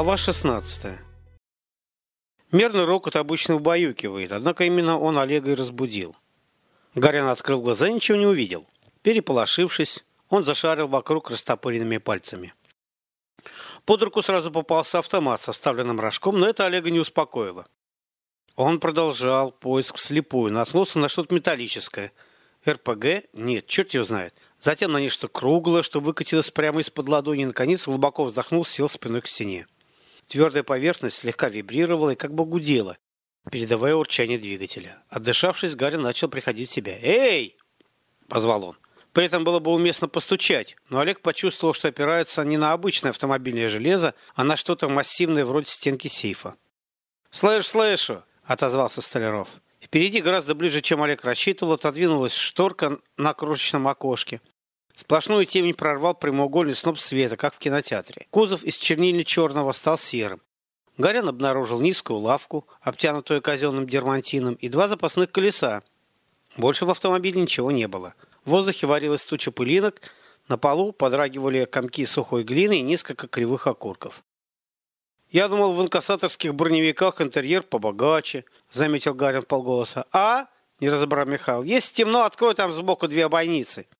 Глава 16. Мерный рокот обычно убаюкивает, однако именно он Олега и разбудил. Гарин открыл глаза и ничего не увидел. Переполошившись, он зашарил вокруг растопыренными пальцами. Под руку сразу попался автомат со вставленным рожком, но это Олега не успокоило. Он продолжал поиск вслепую, наткнулся на что-то металлическое. РПГ? Нет, черт его знает. Затем на нечто круглое, что выкатилось прямо из-под ладони, и, наконец, глубоко вздохнул, сел спиной к стене. Твердая поверхность слегка вибрировала и как бы гудела, передавая урчание двигателя. Отдышавшись, Гарри начал приходить в себя. «Эй!» – позвал он. При этом было бы уместно постучать, но Олег почувствовал, что опирается не на обычное автомобильное железо, а на что-то массивное вроде стенки сейфа. «Слышь, слышу!» – отозвался Столяров. Впереди, гораздо ближе, чем Олег рассчитывал, отодвинулась шторка на крошечном окошке. Сплошную темень прорвал прямоугольный сноп света, как в кинотеатре. Кузов из чернильно-черного стал серым. Горян обнаружил низкую лавку, обтянутую казенным дермантином, и два запасных колеса. Больше в автомобиле ничего не было. В воздухе варилась туча пылинок, на полу подрагивали комки сухой глины и несколько кривых окурков. «Я думал, в инкассаторских броневиках интерьер побогаче», — заметил Гарин полголоса. «А?» — не разобрал Михаил. «Если темно, открой там сбоку две бойницы». —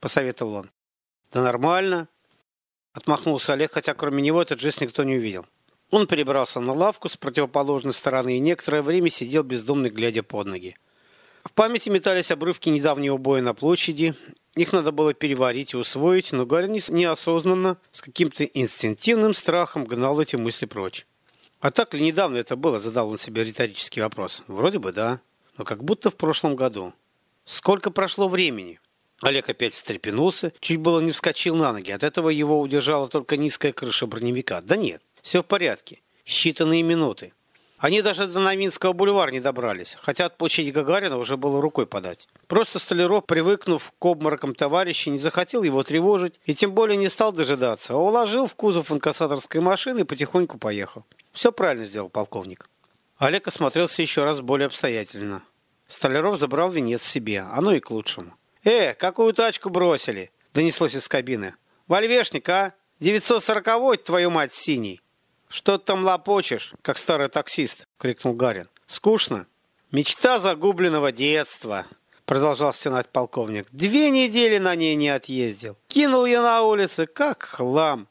посоветовал он. «Да нормально», — отмахнулся Олег, хотя кроме него этот жест никто не увидел. Он перебрался на лавку с противоположной стороны и некоторое время сидел бездумно, глядя под ноги. В памяти метались обрывки недавнего боя на площади. Их надо было переварить и усвоить, но Гарри неосознанно, с каким-то инстинктивным страхом гнал эти мысли прочь. «А так ли недавно это было?» – задал он себе риторический вопрос. «Вроде бы да, но как будто в прошлом году. Сколько прошло времени?» Олег опять встрепенулся, чуть было не вскочил на ноги. От этого его удержала только низкая крыша броневика. Да нет, все в порядке. Считанные минуты. Они даже до Новинского бульвара не добрались, хотя от площади Гагарина уже было рукой подать. Просто Столяров, привыкнув к обморокам товарища, не захотел его тревожить и тем более не стал дожидаться, а уложил в кузов инкассаторской машины и потихоньку поехал. Все правильно сделал полковник. Олег осмотрелся еще раз более обстоятельно. Столяров забрал венец себе, оно и к лучшему. «Э, какую тачку бросили?» — донеслось из кабины. «Вольвешник, а? 940-й, твою мать, синий!» «Что ты там лопочешь, как старый таксист?» — крикнул Гарин. «Скучно?» «Мечта загубленного детства!» — продолжал стенать полковник. «Две недели на ней не отъездил. Кинул я на улице, как хлам!»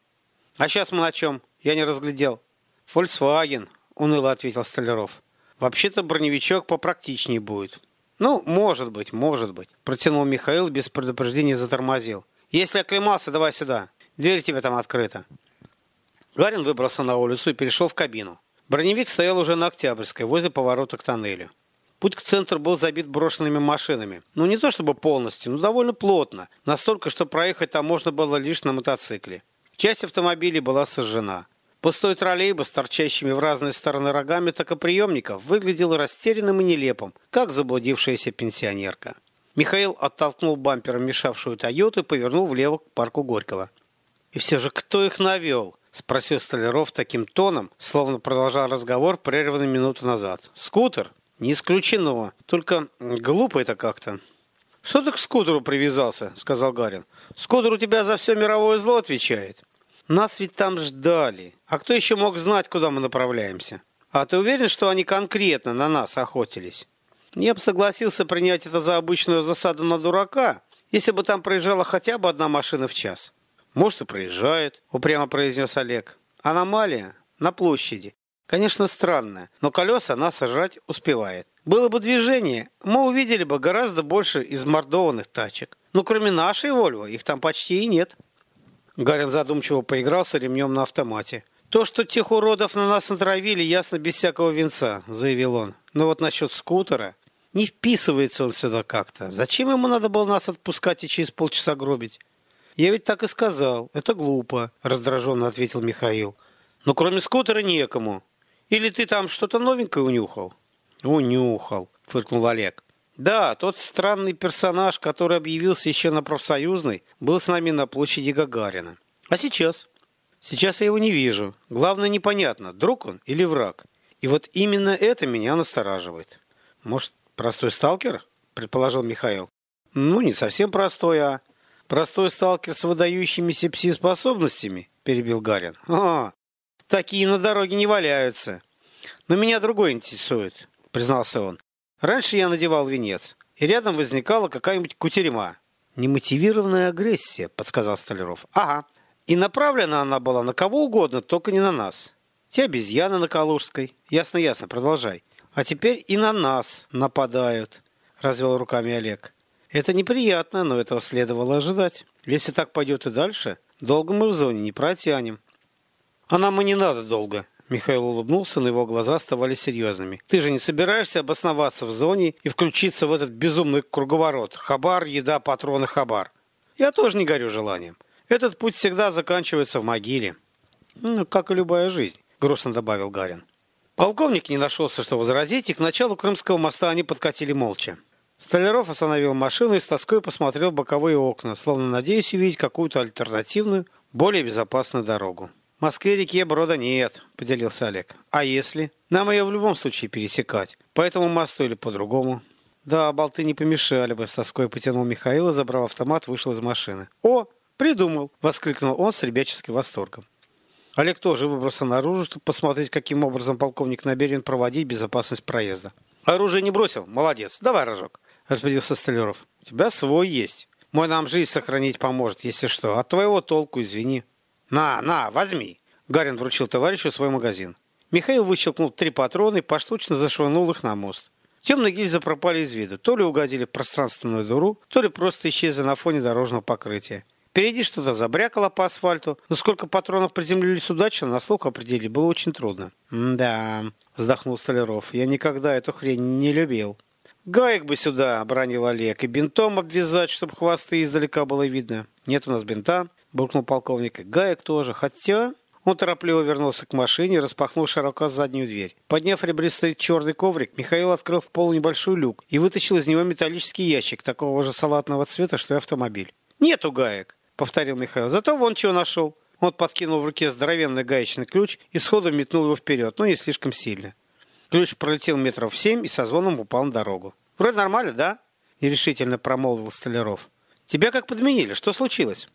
«А сейчас мы на чем?» Я не разглядел. «Фольксваген», — уныло ответил Столяров. «Вообще-то броневичок попрактичнее будет». «Ну, может быть, может быть», – протянул Михаил без предупреждения затормозил. «Если оклемался, давай сюда. Дверь тебе там открыта». Гарин выбрался на улицу и перешел в кабину. Броневик стоял уже на Октябрьской, возле поворота к тоннелю. Путь к центру был забит брошенными машинами. Ну, не то чтобы полностью, но довольно плотно. Настолько, что проехать там можно было лишь на мотоцикле. Часть автомобилей была сожжена. Пустой троллейбус, торчащими в разные стороны рогами токоприемников, выглядел растерянным и нелепым, как заблудившаяся пенсионерка. Михаил оттолкнул бампером мешавшую «Тойоту» и повернул влево к парку Горького. «И все же кто их навел?» – спросил Столяров таким тоном, словно продолжал разговор, прерванный минуту назад. «Скутер? Не исключено. Только глупо это как-то». «Что ты к скутеру привязался?» – сказал Гарин. «Скутер у тебя за все мировое зло отвечает». Нас ведь там ждали. А кто еще мог знать, куда мы направляемся? А ты уверен, что они конкретно на нас охотились? Я бы согласился принять это за обычную засаду на дурака, если бы там проезжала хотя бы одна машина в час. Может, и проезжает, упрямо произнес Олег. Аномалия на площади. Конечно, странная, но колеса она сожрать успевает. Было бы движение, мы увидели бы гораздо больше измордованных тачек. Но кроме нашей Вольво, их там почти и нет. Гарин задумчиво поигрался ремнем на автомате. «То, что тех уродов на нас натравили, ясно без всякого венца», — заявил он. «Но вот насчет скутера...» Не вписывается он сюда как-то. Зачем ему надо было нас отпускать и через полчаса гробить? Я ведь так и сказал. Это глупо, раздраженно ответил Михаил. Но кроме скутера некому. Или ты там что-то новенькое унюхал? Унюхал, фыркнул Олег. Да, тот странный персонаж, который объявился еще на профсоюзной, был с нами на площади Гагарина. А сейчас? Сейчас я его не вижу. Главное, непонятно, друг он или враг. И вот именно это меня настораживает. Может, простой сталкер? Предположил Михаил. Ну, не совсем простой, а... Простой сталкер с выдающимися пси-способностями, перебил Гарин. А, Такие на дороге не валяются. Но меня другой интересует, признался он. Раньше я надевал венец, и рядом возникала какая-нибудь кутерьма. Немотивированная агрессия, подсказал Столяров. Ага. И направлена она была на кого угодно, только не на нас. Те обезьяны на Калужской. Ясно-ясно, продолжай. А теперь и на нас нападают, развел руками Олег. Это неприятно, но этого следовало ожидать. Если так пойдет и дальше, долго мы в зоне не протянем. А нам и не надо долго. Михаил улыбнулся, но его глаза оставались серьезными. Ты же не собираешься обосноваться в зоне и включиться в этот безумный круговорот. Хабар, еда, патроны, хабар. Я тоже не горю желанием. Этот путь всегда заканчивается в могиле. Ну, как и любая жизнь, грустно добавил Гарин. Полковник не нашелся, что возразить, и к началу Крымского моста они подкатили молча. Столяров остановил машину и с тоской посмотрел в боковые окна, словно надеясь увидеть какую-то альтернативную, более безопасную дорогу. В Москве-реке брода нет, поделился Олег. А если? Нам ее в любом случае пересекать. По этому мосту или по-другому. Да, болты не помешали бы, с тоской потянул Михаил и, забрав автомат, вышел из машины. О, придумал! воскликнул он с ребяческим восторгом. Олег тоже выбрался наружу, чтобы посмотреть, каким образом полковник намерен проводить безопасность проезда. Оружие не бросил? Молодец. Давай, рожок распорядился Столяров. У тебя свой есть. Мой нам жизнь сохранить поможет, если что. От твоего толку, извини. На, на, возьми. Гарин вручил товарищу свой магазин. Михаил выщелкнул три патрона и поштучно зашвырнул их на мост. Темные гильзы пропали из виду. То ли угодили в пространственную дуру, то ли просто исчезли на фоне дорожного покрытия. Впереди что-то забрякало по асфальту, но сколько патронов приземлились удачно, на слух определить было очень трудно. «Да», — вздохнул Столяров, — «я никогда эту хрень не любил». «Гаек бы сюда!» — обронил Олег. «И бинтом обвязать, чтобы хвосты издалека было видно». «Нет у нас бинта», — буркнул полковник. «И гаек тоже. Хотя...» Он торопливо вернулся к машине распахнул широко заднюю дверь. Подняв ребристый черный коврик, Михаил открыл в пол небольшой люк и вытащил из него металлический ящик такого же салатного цвета, что и автомобиль. «Нету гаек», — повторил Михаил. «Зато вон чего нашел». Он подкинул в руке здоровенный гаечный ключ и сходу метнул его вперед, но не слишком сильно. Ключ пролетел метров семь и со звоном упал на дорогу. «Вроде нормально, да?» – нерешительно промолвил Столяров. «Тебя как подменили? Что случилось?»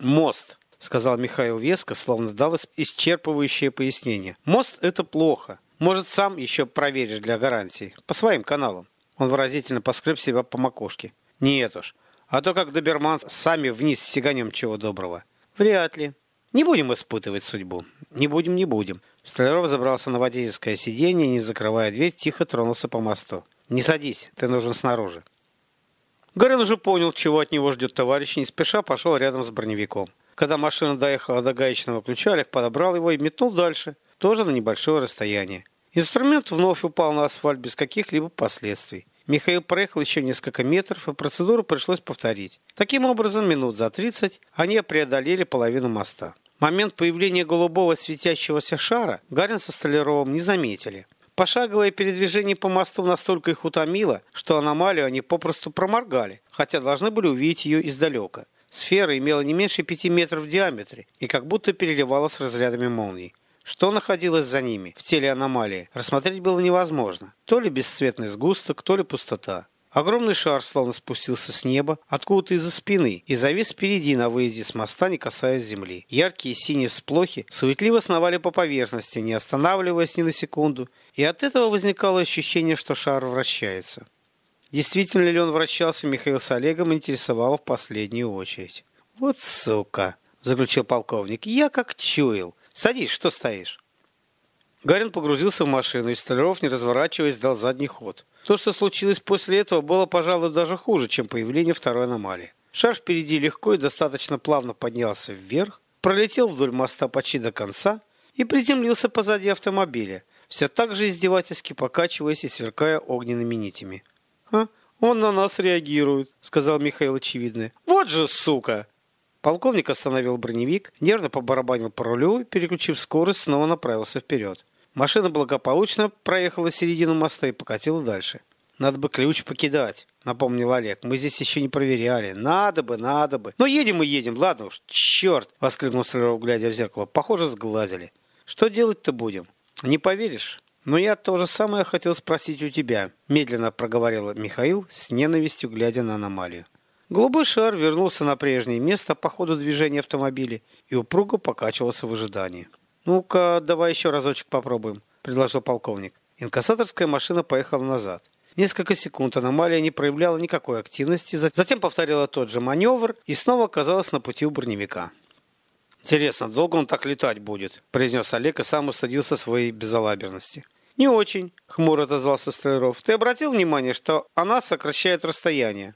«Мост», – сказал Михаил веско, словно дал исчерпывающее пояснение. «Мост – это плохо. Может, сам еще проверишь для гарантии. По своим каналам». Он выразительно поскреб себя по макушке. «Нет уж. А то как доберман сами вниз сиганем чего доброго». «Вряд ли. Не будем испытывать судьбу. Не будем, не будем. Столяров забрался на водительское сиденье не закрывая дверь, тихо тронулся по мосту. «Не садись, ты нужен снаружи». Гарин уже понял, чего от него ждет товарищ, и не спеша пошел рядом с броневиком. Когда машина доехала до гаечного ключа, Олег подобрал его и метнул дальше, тоже на небольшое расстояние. Инструмент вновь упал на асфальт без каких-либо последствий. Михаил проехал еще несколько метров, и процедуру пришлось повторить. Таким образом, минут за 30 они преодолели половину моста. Момент появления голубого светящегося шара Гарин со Столяровым не заметили. Пошаговое передвижение по мосту настолько их утомило, что аномалию они попросту проморгали, хотя должны были увидеть ее издалека. Сфера имела не меньше пяти метров в диаметре и как будто переливалась разрядами молний. Что находилось за ними, в теле аномалии, рассмотреть было невозможно. То ли бесцветный сгусток, то ли пустота. Огромный шар словно спустился с неба, откуда-то из-за спины, и завис впереди на выезде с моста, не касаясь земли. Яркие синие всплохи суетливо сновали по поверхности, не останавливаясь ни на секунду, и от этого возникало ощущение, что шар вращается. Действительно ли он вращался, Михаил с Олегом интересовало в последнюю очередь. «Вот сука!» — заключил полковник. «Я как чуял. Садись, что стоишь?» Гарин погрузился в машину, и Столяров, не разворачиваясь, дал задний ход. То, что случилось после этого, было, пожалуй, даже хуже, чем появление второй аномалии. Шар впереди легко и достаточно плавно поднялся вверх, пролетел вдоль моста почти до конца и приземлился позади автомобиля, все так же издевательски покачиваясь и сверкая огненными нитями. «А, он на нас реагирует», — сказал Михаил очевидно. «Вот же сука!» Полковник остановил броневик, нервно побарабанил по рулю, переключив скорость, снова направился вперед. Машина благополучно проехала середину моста и покатила дальше. «Надо бы ключ покидать», — напомнил Олег. «Мы здесь еще не проверяли. Надо бы, надо бы. Но едем и едем, ладно уж. Черт!» — воскликнул Столяров, глядя в зеркало. «Похоже, сглазили. Что делать-то будем?» «Не поверишь?» «Но я то же самое хотел спросить у тебя», — медленно проговорил Михаил, с ненавистью глядя на аномалию. Голубой шар вернулся на прежнее место по ходу движения автомобиля и упруго покачивался в ожидании. «Ну-ка, давай еще разочек попробуем», — предложил полковник. Инкассаторская машина поехала назад. Несколько секунд аномалия не проявляла никакой активности, затем повторила тот же маневр и снова оказалась на пути у броневика. «Интересно, долго он так летать будет?» – произнес Олег и сам устыдился своей безалаберности. «Не очень», – хмуро отозвался Столяров. «Ты обратил внимание, что она сокращает расстояние?»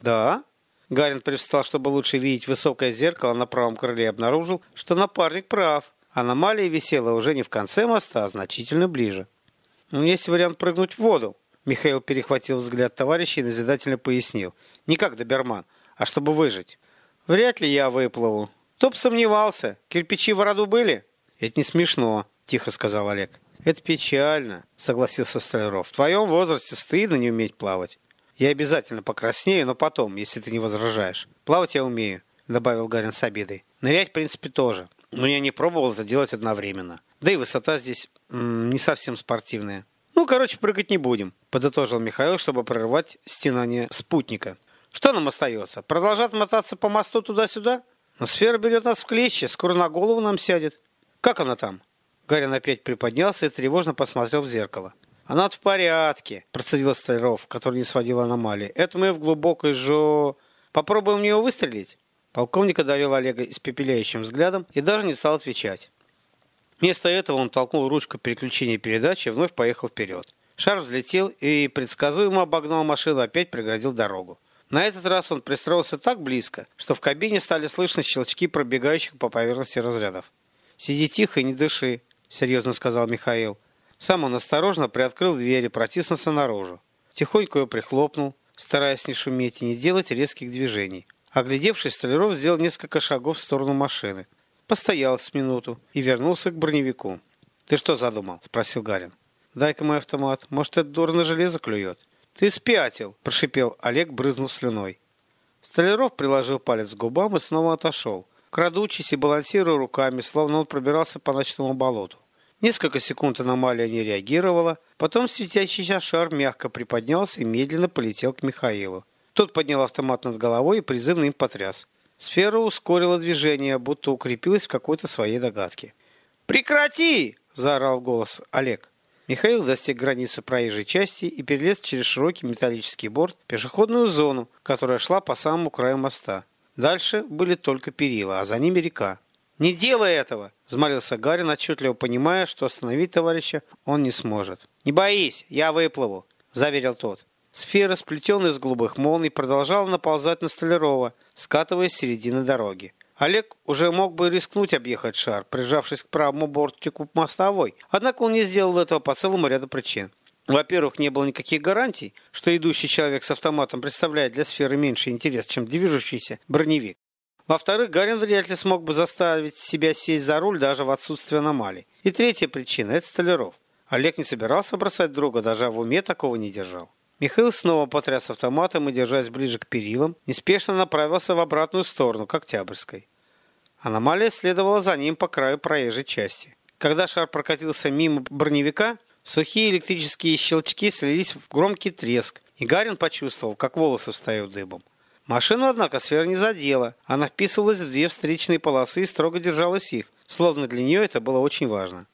«Да». Гарин привстал, чтобы лучше видеть высокое зеркало на правом крыле и обнаружил, что напарник прав. Аномалия висела уже не в конце моста, а значительно ближе. «Ну, есть вариант прыгнуть в воду», Михаил перехватил взгляд товарища и назидательно пояснил. «Не как доберман, а чтобы выжить. Вряд ли я выплыву. Кто бы сомневался. Кирпичи в роду были?» «Это не смешно», — тихо сказал Олег. «Это печально», — согласился Столяров. «В твоем возрасте стыдно не уметь плавать. Я обязательно покраснею, но потом, если ты не возражаешь. Плавать я умею», — добавил Гарин с обидой. «Нырять, в принципе, тоже. Но я не пробовал это делать одновременно. Да и высота здесь м -м, не совсем спортивная». «Ну, короче, прыгать не будем», — подытожил Михаил, чтобы прорывать стенание спутника. «Что нам остается? Продолжать мотаться по мосту туда-сюда? Но сфера берет нас в клещи, скоро на голову нам сядет. Как она там?» Гарин опять приподнялся и тревожно посмотрел в зеркало. «Она в порядке», — процедил Столяров, который не сводил аномалии. «Это мы в глубокой жо... Попробуем в нее выстрелить?» Полковник одарил Олега испепеляющим взглядом и даже не стал отвечать. Вместо этого он толкнул ручку переключения передачи и вновь поехал вперед. Шар взлетел и предсказуемо обогнал машину, опять преградил дорогу. На этот раз он пристроился так близко, что в кабине стали слышны щелчки пробегающих по поверхности разрядов. «Сиди тихо и не дыши», — серьезно сказал Михаил. Сам он осторожно приоткрыл дверь и протиснулся наружу. Тихонько ее прихлопнул, стараясь не шуметь и не делать резких движений. Оглядевшись, Столяров сделал несколько шагов в сторону машины. Постоял с минуту и вернулся к броневику. «Ты что задумал?» – спросил Гарин. «Дай-ка мой автомат. Может, это дур железо клюет?» «Ты спятил!» – прошипел Олег, брызнув слюной. Столяров приложил палец к губам и снова отошел, крадучись и балансируя руками, словно он пробирался по ночному болоту. Несколько секунд аномалия не реагировала, потом светящийся шар мягко приподнялся и медленно полетел к Михаилу. Тот поднял автомат над головой и призывно им потряс. Сфера ускорила движение, будто укрепилась в какой-то своей догадке. «Прекрати!» – заорал голос Олег. Михаил достиг границы проезжей части и перелез через широкий металлический борт в пешеходную зону, которая шла по самому краю моста. Дальше были только перила, а за ними река. «Не делай этого!» – взмолился Гарин, отчетливо понимая, что остановить товарища он не сможет. «Не боись, я выплыву!» – заверил тот. Сфера, сплетенная из голубых молний, продолжала наползать на Столярова, скатываясь с середины дороги. Олег уже мог бы рискнуть объехать шар, прижавшись к правому бортику мостовой, однако он не сделал этого по целому ряду причин. Во-первых, не было никаких гарантий, что идущий человек с автоматом представляет для сферы меньший интерес, чем движущийся броневик. Во-вторых, Гарин вряд ли смог бы заставить себя сесть за руль даже в отсутствие аномалий. И третья причина – это Столяров. Олег не собирался бросать друга, даже в уме такого не держал. Михаил снова потряс автоматом и, держась ближе к перилам, неспешно направился в обратную сторону, к Октябрьской. Аномалия следовала за ним по краю проезжей части. Когда шар прокатился мимо броневика, сухие электрические щелчки слились в громкий треск, и Гарин почувствовал, как волосы встают дыбом. Машину, однако, сфера не задела. Она вписывалась в две встречные полосы и строго держалась их, словно для нее это было очень важно.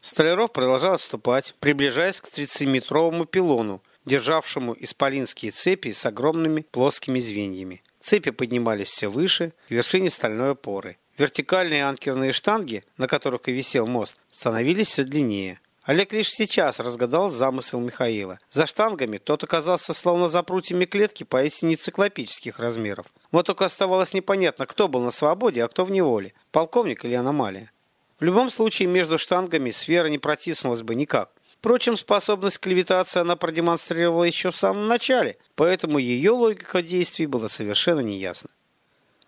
Столяров продолжал отступать, приближаясь к 30-метровому пилону, державшему исполинские цепи с огромными плоскими звеньями. Цепи поднимались все выше, к вершине стальной опоры. Вертикальные анкерные штанги, на которых и висел мост, становились все длиннее. Олег лишь сейчас разгадал замысел Михаила. За штангами тот оказался словно за прутьями клетки поистине циклопических размеров. Вот только оставалось непонятно, кто был на свободе, а кто в неволе. Полковник или аномалия. В любом случае между штангами сфера не протиснулась бы никак. Впрочем, способность к левитации она продемонстрировала еще в самом начале, поэтому ее логика действий была совершенно неясна.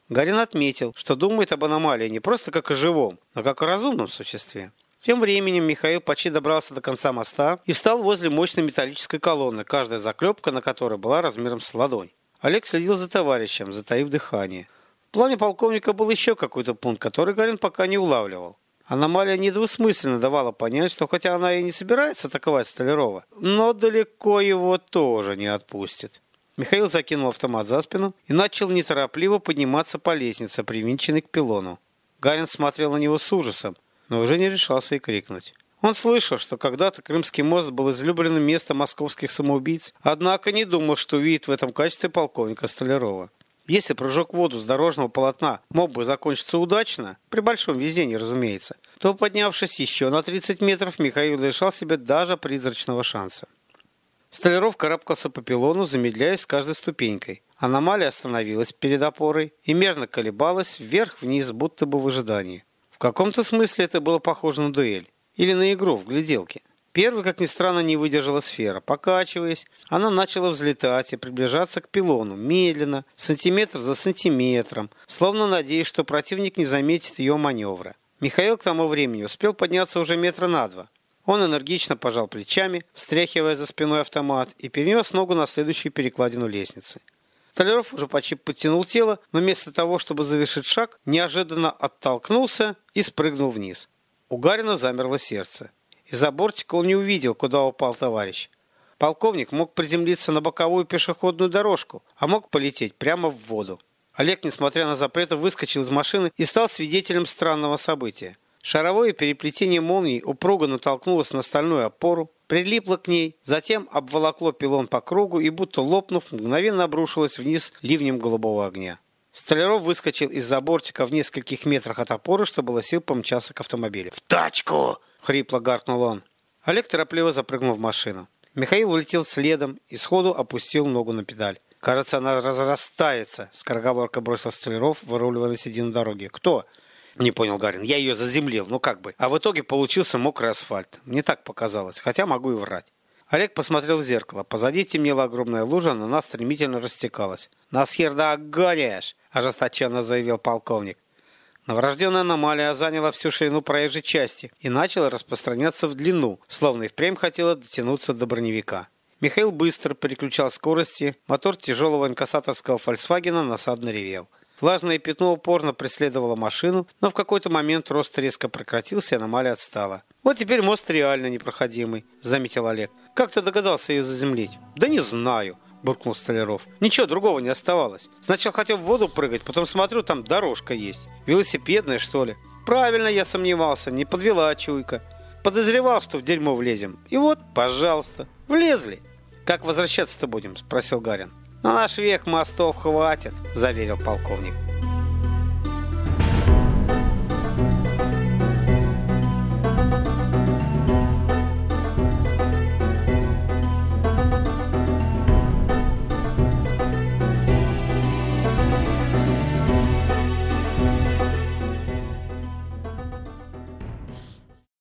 Гарин отметил, что думает об аномалии не просто как о живом, но как о разумном существе. Тем временем Михаил почти добрался до конца моста и встал возле мощной металлической колонны, каждая заклепка на которой была размером с ладонь. Олег следил за товарищем, затаив дыхание. В плане полковника был еще какой-то пункт, который Гарин пока не улавливал. Аномалия недвусмысленно давала понять, что хотя она и не собирается атаковать Столярова, но далеко его тоже не отпустит. Михаил закинул автомат за спину и начал неторопливо подниматься по лестнице, привинченной к пилону. Гарин смотрел на него с ужасом. но уже не решался и крикнуть. Он слышал, что когда-то Крымский мост был излюбленным местом московских самоубийц, однако не думал, что увидит в этом качестве полковника Столярова. Если прыжок в воду с дорожного полотна мог бы закончиться удачно, при большом везении, разумеется, то, поднявшись еще на 30 метров, Михаил лишал себе даже призрачного шанса. Столяров карабкался по пилону, замедляясь с каждой ступенькой. Аномалия остановилась перед опорой и мерно колебалась вверх-вниз, будто бы в ожидании. В каком-то смысле это было похоже на дуэль или на игру в гляделке. Первый, как ни странно, не выдержала сфера. Покачиваясь, она начала взлетать и приближаться к пилону, медленно, сантиметр за сантиметром, словно надеясь, что противник не заметит ее маневра. Михаил к тому времени успел подняться уже метра на два. Он энергично пожал плечами, встряхивая за спиной автомат, и перенес ногу на следующую перекладину лестницы. Столяров уже почти подтянул тело, но вместо того, чтобы завершить шаг, неожиданно оттолкнулся и спрыгнул вниз. У Гарина замерло сердце. Из-за бортика он не увидел, куда упал товарищ. Полковник мог приземлиться на боковую пешеходную дорожку, а мог полететь прямо в воду. Олег, несмотря на запреты, выскочил из машины и стал свидетелем странного события. Шаровое переплетение молний упруго натолкнулось на стальную опору, прилипло к ней, затем обволокло пилон по кругу и, будто лопнув, мгновенно обрушилось вниз ливнем голубого огня. Столяров выскочил из-за бортика в нескольких метрах от опоры, что было сил помчаться к автомобилю. «В тачку!» — хрипло гаркнул он. Олег торопливо запрыгнул в машину. Михаил улетел следом и сходу опустил ногу на педаль. «Кажется, она разрастается», — скороговорка бросил Столяров, выруливая на середину дороги. «Кто?» Не понял Гарин. Я ее заземлил, ну как бы. А в итоге получился мокрый асфальт. Мне так показалось, хотя могу и врать. Олег посмотрел в зеркало. Позади темнела огромная лужа, но она стремительно растекалась. «Нас хер догонишь!» – ожесточенно заявил полковник. Новорожденная аномалия заняла всю ширину проезжей части и начала распространяться в длину, словно и впрямь хотела дотянуться до броневика. Михаил быстро переключал скорости, мотор тяжелого инкассаторского «Фольксвагена» насадно ревел. Влажное пятно упорно преследовало машину, но в какой-то момент рост резко прекратился, и аномалия отстала. «Вот теперь мост реально непроходимый», — заметил Олег. «Как ты догадался ее заземлить?» «Да не знаю», — буркнул Столяров. «Ничего другого не оставалось. Сначала хотел в воду прыгать, потом смотрю, там дорожка есть. Велосипедная, что ли?» «Правильно я сомневался, не подвела чуйка. Подозревал, что в дерьмо влезем. И вот, пожалуйста, влезли». «Как возвращаться-то будем?» — спросил Гарин. «На наш век мостов хватит», — заверил полковник.